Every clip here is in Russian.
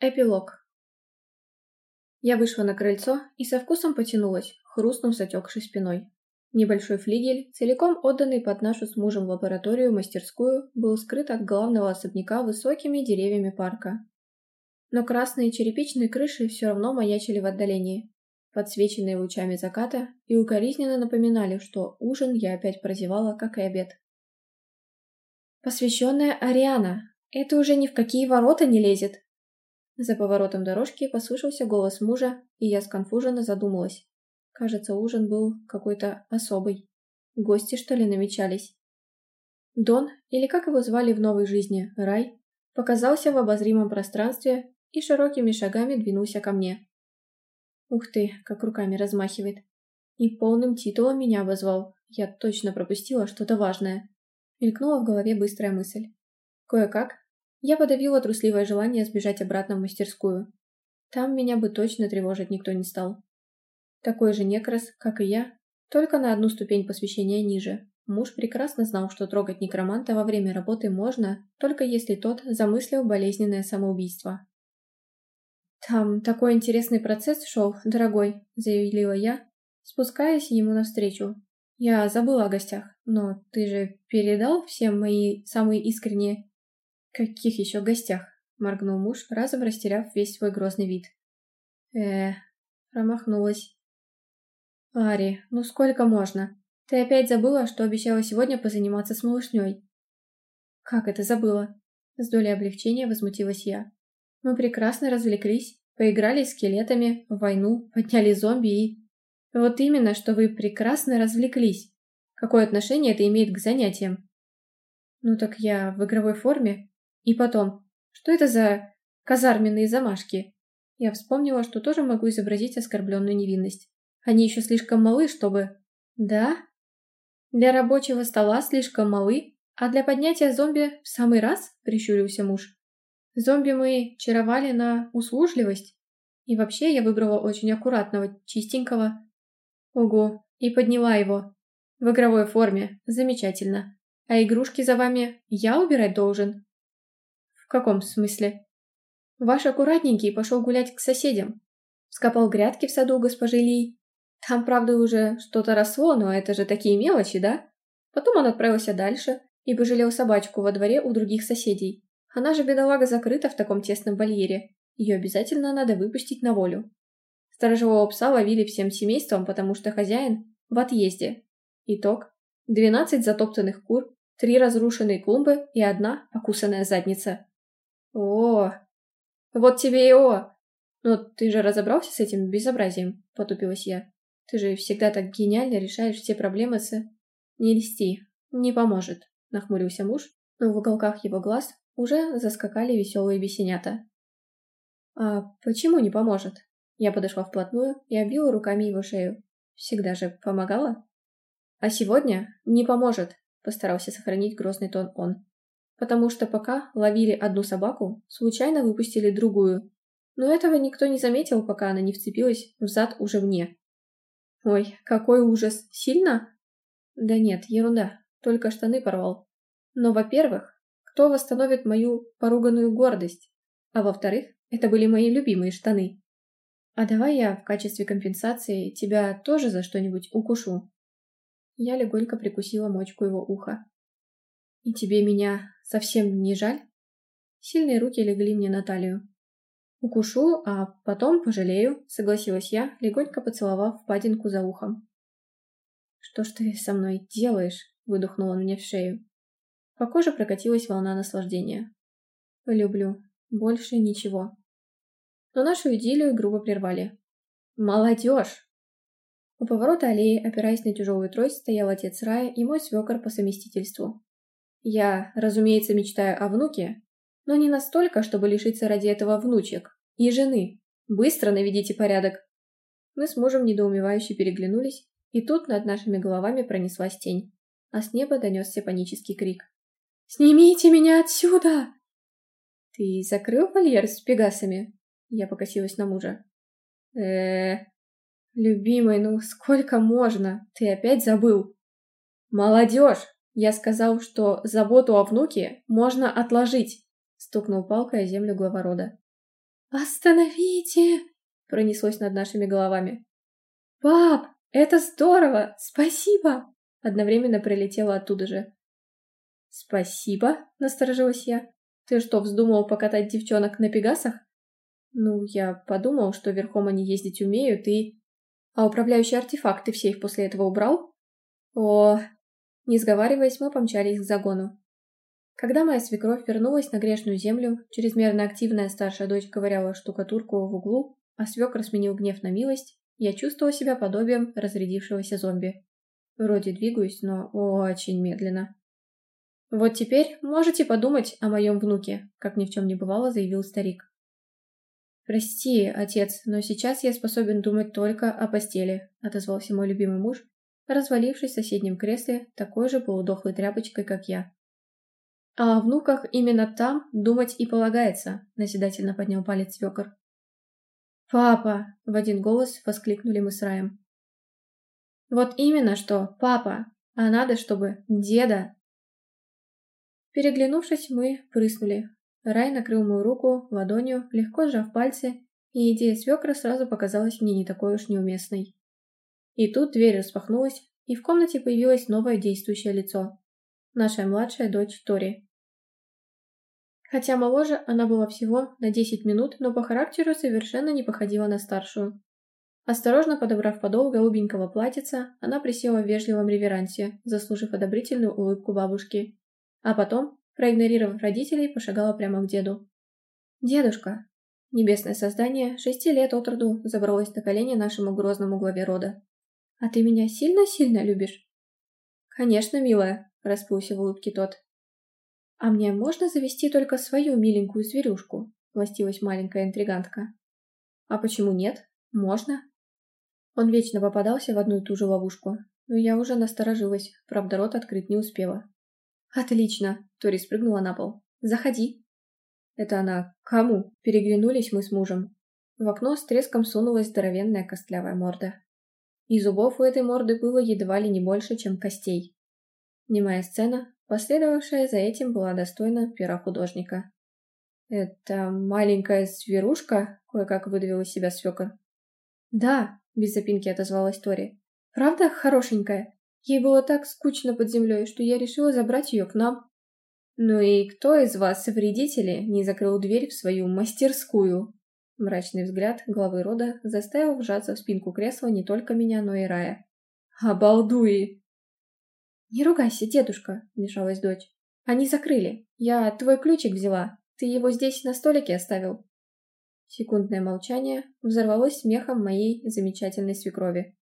Эпилог. Я вышла на крыльцо и со вкусом потянулась, хрустнув затекшей спиной. Небольшой флигель, целиком отданный под нашу с мужем лабораторию-мастерскую, был скрыт от главного особняка высокими деревьями парка. Но красные черепичные крыши все равно маячили в отдалении, подсвеченные лучами заката, и укоризненно напоминали, что ужин я опять прозевала, как и обед. «Посвященная Ариана! Это уже ни в какие ворота не лезет!» За поворотом дорожки послышался голос мужа, и я сконфуженно задумалась. Кажется, ужин был какой-то особый. Гости, что ли, намечались? Дон, или как его звали в новой жизни, Рай, показался в обозримом пространстве и широкими шагами двинулся ко мне. Ух ты, как руками размахивает. И полным титулом меня обозвал. Я точно пропустила что-то важное. Мелькнула в голове быстрая мысль. Кое-как, я подавила трусливое желание сбежать обратно в мастерскую. Там меня бы точно тревожить никто не стал. Такой же некрас, как и я, только на одну ступень посвящения ниже. Муж прекрасно знал, что трогать некроманта во время работы можно, только если тот замыслил болезненное самоубийство. «Там такой интересный процесс шел, дорогой», — заявила я, спускаясь ему навстречу. «Я забыла о гостях, но ты же передал всем мои самые искренние «Каких еще гостях?» — моргнул муж, разом растеряв весь свой грозный вид. э промахнулась. «Ари, ну сколько можно? Ты опять забыла, что обещала сегодня позаниматься с малышней?» «Как это забыла?» С долей облегчения возмутилась я. «Мы прекрасно развлеклись, поиграли с скелетами, в войну, подняли зомби и...» «Вот именно, что вы прекрасно развлеклись. Какое отношение это имеет к занятиям?» «Ну так я в игровой форме, и потом, что это за казарменные замашки? Я вспомнила, что тоже могу изобразить оскорбленную невинность. Они еще слишком малы, чтобы... Да? Для рабочего стола слишком малы, а для поднятия зомби в самый раз, прищурился муж. Зомби мы чаровали на услужливость. И вообще я выбрала очень аккуратного, чистенького. Ого, и подняла его. В игровой форме. Замечательно. А игрушки за вами я убирать должен? «В каком смысле?» «Ваш аккуратненький пошел гулять к соседям. Скопал грядки в саду госпожи Ли. Там, правда, уже что-то росло, но это же такие мелочи, да?» Потом он отправился дальше и пожалел собачку во дворе у других соседей. Она же, бедолага, закрыта в таком тесном вольере. Ее обязательно надо выпустить на волю. Сторожевого пса ловили всем семейством, потому что хозяин в отъезде. Итог. 12 затоптанных кур, три разрушенные клумбы и одна покусанная задница. «О, вот тебе и о! Но ты же разобрался с этим безобразием?» – потупилась я. «Ты же всегда так гениально решаешь все проблемы с...» «Не льсти, не поможет», – нахмурился муж, но в уголках его глаз уже заскакали веселые бесенята. «А почему не поможет?» Я подошла вплотную и обвила руками его шею. «Всегда же помогала?» «А сегодня не поможет», – постарался сохранить грозный тон он потому что пока ловили одну собаку, случайно выпустили другую, но этого никто не заметил, пока она не вцепилась в зад уже мне. Ой, какой ужас! Сильно? Да нет, ерунда, только штаны порвал. Но, во-первых, кто восстановит мою поруганную гордость? А во-вторых, это были мои любимые штаны. А давай я в качестве компенсации тебя тоже за что-нибудь укушу. Я легонько прикусила мочку его уха. «И тебе меня совсем не жаль?» Сильные руки легли мне на талию. «Укушу, а потом пожалею», — согласилась я, легонько поцеловав впадинку за ухом. «Что ж ты со мной делаешь?» — выдохнул он мне в шею. По коже прокатилась волна наслаждения. «Люблю. Больше ничего». Но нашу идиллию грубо прервали. «Молодежь!» У поворота аллеи, опираясь на тяжелую трость, стоял отец Рая и мой свекор по совместительству. Я, разумеется, мечтаю о внуке, но не настолько, чтобы лишиться ради этого внучек и жены. Быстро наведите порядок. Мы с мужем недоумевающе переглянулись, и тут над нашими головами пронеслась тень, а с неба донесся панический крик. «Снимите меня отсюда!» «Ты закрыл вольер с пегасами?» Я покосилась на мужа. э Любимый, ну сколько можно? Ты опять забыл?» «Молодежь!» Я сказал, что заботу о внуке можно отложить, стукнул палкой о землю глава рода. «Остановите!» — пронеслось над нашими головами. «Пап, это здорово! Спасибо!» Одновременно прилетело оттуда же. «Спасибо?» — насторожилась я. «Ты что, вздумал покатать девчонок на пегасах?» «Ну, я подумал, что верхом они ездить умеют и...» «А управляющие артефакты все их после этого убрал?» «О...» Не сговариваясь, мы помчались к загону. Когда моя свекровь вернулась на грешную землю, чрезмерно активная старшая дочь ковыряла штукатурку в углу, а свекр сменил гнев на милость, я чувствовала себя подобием разрядившегося зомби. Вроде двигаюсь, но очень медленно. «Вот теперь можете подумать о моем внуке», как ни в чем не бывало, заявил старик. «Прости, отец, но сейчас я способен думать только о постели», отозвался мой любимый муж, развалившись в соседнем кресле, такой же полудохлой тряпочкой, как я. «А о внуках именно там думать и полагается», назидательно поднял палец свекор. «Папа!» — в один голос воскликнули мы с Раем. «Вот именно что, папа! А надо, чтобы деда!» Переглянувшись, мы прыснули. Рай накрыл мою руку ладонью, легко сжав пальцы, и идея свекра сразу показалась мне не такой уж неуместной. И тут дверь распахнулась, и в комнате появилось новое действующее лицо. Наша младшая дочь Тори. Хотя моложе она была всего на 10 минут, но по характеру совершенно не походила на старшую. Осторожно подобрав подол голубенького платьица, она присела в вежливом реверансе, заслужив одобрительную улыбку бабушки, а потом, проигнорировав родителей, пошагала прямо к деду. «Дедушка!» Небесное создание шести лет от роду забралось на колени нашему грозному главе рода. «А ты меня сильно-сильно любишь?» «Конечно, милая», — расплылся в улыбке тот. «А мне можно завести только свою миленькую зверюшку?» — властилась маленькая интригантка. «А почему нет? Можно». Он вечно попадался в одну и ту же ловушку, но я уже насторожилась, правда рот открыть не успела. «Отлично!» — Тори спрыгнула на пол. «Заходи!» Это она кому? Переглянулись мы с мужем. В окно с треском сунулась здоровенная костлявая морда. И зубов у этой морды было едва ли не больше, чем костей. Немая сцена, последовавшая за этим, была достойна пера художника. «Это маленькая зверушка?» — кое-как выдавил из себя свекор. «Да», — без запинки отозвалась Тори. «Правда хорошенькая?» Ей было так скучно под землей, что я решила забрать ее к нам. «Ну и кто из вас, вредители, не закрыл дверь в свою мастерскую?» Мрачный взгляд главы рода заставил вжаться в спинку кресла не только меня, но и Рая. «Обалдуи!» «Не ругайся, дедушка», — вмешалась дочь. «Они закрыли. Я твой ключик взяла. Ты его здесь на столике оставил». Секундное молчание взорвалось смехом моей замечательной свекрови.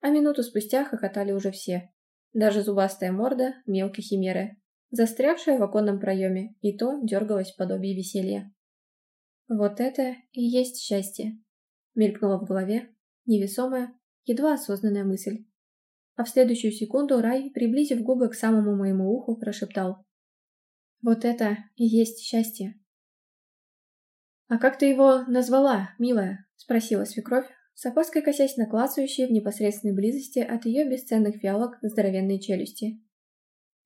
А минуту спустя хохотали уже все. Даже зубастая морда мелкой химеры, застрявшая в оконном проеме, и то дергалась в подобии веселья. «Вот это и есть счастье», — мелькнула в голове невесомая, едва осознанная мысль. А в следующую секунду Рай, приблизив губы к самому моему уху, прошептал. «Вот это и есть счастье». «А как ты его назвала, милая?» — спросила свекровь, с опаской косясь на клацающие в непосредственной близости от ее бесценных фиалок здоровенные челюсти.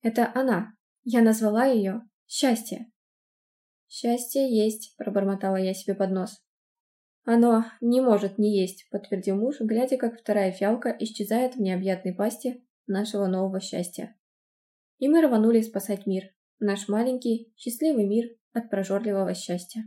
«Это она. Я назвала ее Счастье». «Счастье есть», — пробормотала я себе под нос. «Оно не может не есть», — подтвердил муж, глядя, как вторая фиалка исчезает в необъятной пасти нашего нового счастья. И мы рванули спасать мир, наш маленький, счастливый мир от прожорливого счастья.